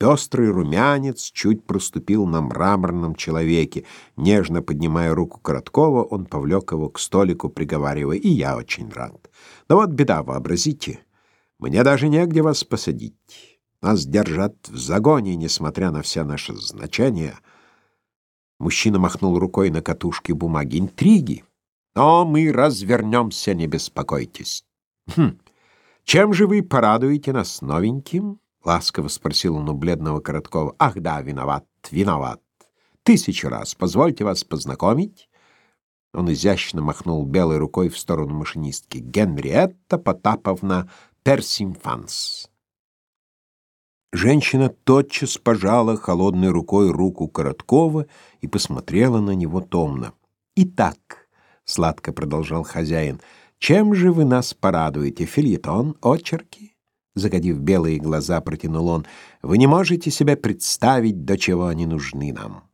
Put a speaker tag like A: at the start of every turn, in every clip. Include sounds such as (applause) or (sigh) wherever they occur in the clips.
A: Пестрый румянец чуть проступил на мраморном человеке. Нежно поднимая руку Короткова, он повлек его к столику, приговаривая, «И я очень рад. Но вот беда, вообразите, мне даже негде вас посадить. Нас держат в загоне, несмотря на все наши значения». Мужчина махнул рукой на катушке бумаги. «Интриги. Но мы развернемся, не беспокойтесь. Хм. Чем же вы порадуете нас новеньким?» — ласково спросил он у бледного Короткова. «Ах да, виноват, виноват. Тысячу раз. Позвольте вас познакомить». Он изящно махнул белой рукой в сторону машинистки. «Генриетта Потаповна Персимфанс». Женщина тотчас пожала холодной рукой руку Короткова и посмотрела на него томно. «Итак», — сладко продолжал хозяин, — «чем же вы нас порадуете? Фильетон, очерки?» Загодив белые глаза, протянул он. «Вы не можете себе представить, до чего они нужны нам».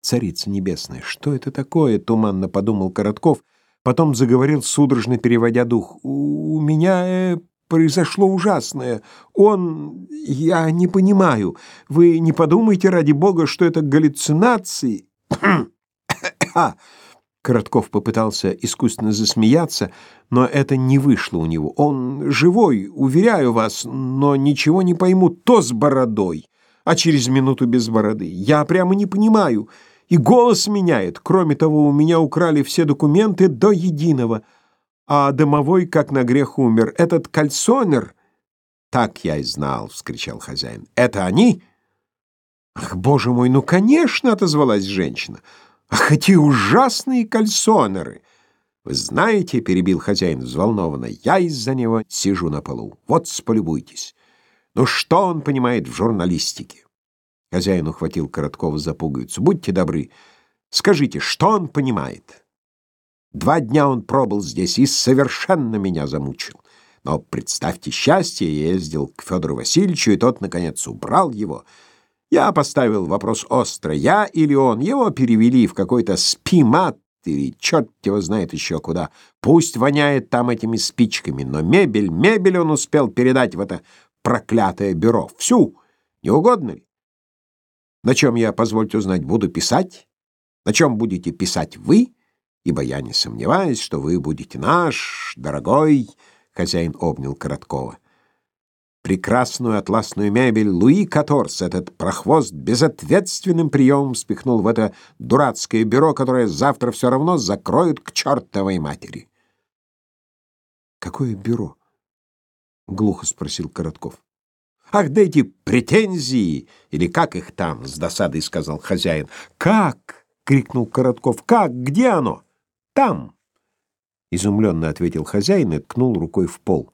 A: «Царица небесная, что это такое?» — туманно подумал Коротков. Потом заговорил, судорожно переводя дух. «У меня э, произошло ужасное. Он... Я не понимаю. Вы не подумайте, ради бога, что это галлюцинации...» (coughs) Коротков попытался искусственно засмеяться, но это не вышло у него. Он живой, уверяю вас, но ничего не пойму. То с бородой, а через минуту без бороды. Я прямо не понимаю. И голос меняет. Кроме того, у меня украли все документы до единого. А домовой, как на грех, умер. Этот кальсонер... «Так я и знал!» — вскричал хозяин. «Это они?» «Ах, боже мой, ну, конечно!» — отозвалась женщина. Ах, эти ужасные кальсонеры! Вы знаете, — перебил хозяин взволнованно, — я из-за него сижу на полу. Вот сполюбуйтесь. Ну что он понимает в журналистике? Хозяин ухватил Короткова за пуговицу. Будьте добры, скажите, что он понимает? Два дня он пробыл здесь и совершенно меня замучил. Но представьте счастье, я ездил к Федору Васильевичу, и тот, наконец, убрал его — я поставил вопрос остро, я или он. Его перевели в какой-то спимат или черт его знает еще куда. Пусть воняет там этими спичками, но мебель, мебель он успел передать в это проклятое бюро. Всю. Не угодно ли? На чем я, позвольте узнать, буду писать? На чем будете писать вы? Ибо я не сомневаюсь, что вы будете наш, дорогой, хозяин обнял Короткова. Прекрасную атласную мебель Луи Каторс, этот прохвост, безответственным приемом спихнул в это дурацкое бюро, которое завтра все равно закроют к чертовой матери. «Какое бюро?» — глухо спросил Коротков. «Ах, да эти претензии! Или как их там?» — с досадой сказал хозяин. «Как?» — крикнул Коротков. «Как? Где оно?» «Там!» — изумленно ответил хозяин и ткнул рукой в пол.